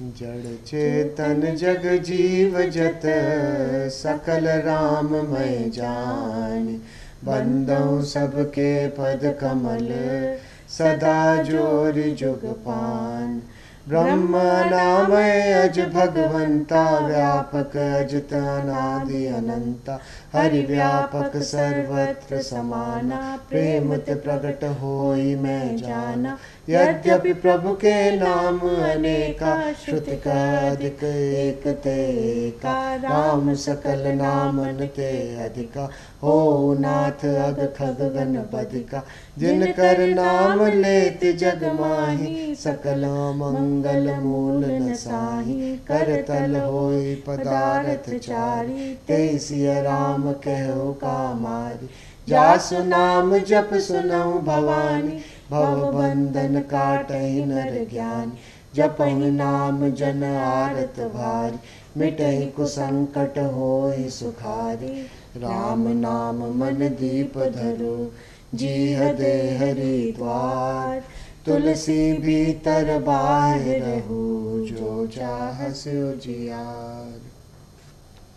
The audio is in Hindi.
जड़ चेतन जग जीव जत, सकल राम मैं जान। बंदौ सबके पद कमल, सदा ज़ोर जुग पान। ब्रह्म नामय अज भगवंता व्यापक अजत अनादि अनंता हरि व्यापक सर्वत्र समाना, प्रेमत प्रकट होई मैं जाना। यद्यपि प्रभु के नाम अनेका श्रुति का अधिक एक। ते का राम सकल नामन ते अधिका। हो नाथ अग खग गण बधिका। जिन कर नाम लेत जग माही, सकल मंगल मूल न साही, कर तल होई पदारथ चारी तेसिय राम कहो का मारी जासु नाम जप सुनऊ भवानी, भव बंधन काटहि नर ज्ञान। जपहि नाम जन आरत भारी, मिटहि कुसंकट होई सुखारी। राम नाम मन दीप धरो जी दे हरि द्वार। तुलसी भीतर बाहर रहू जो चाह सो जियार।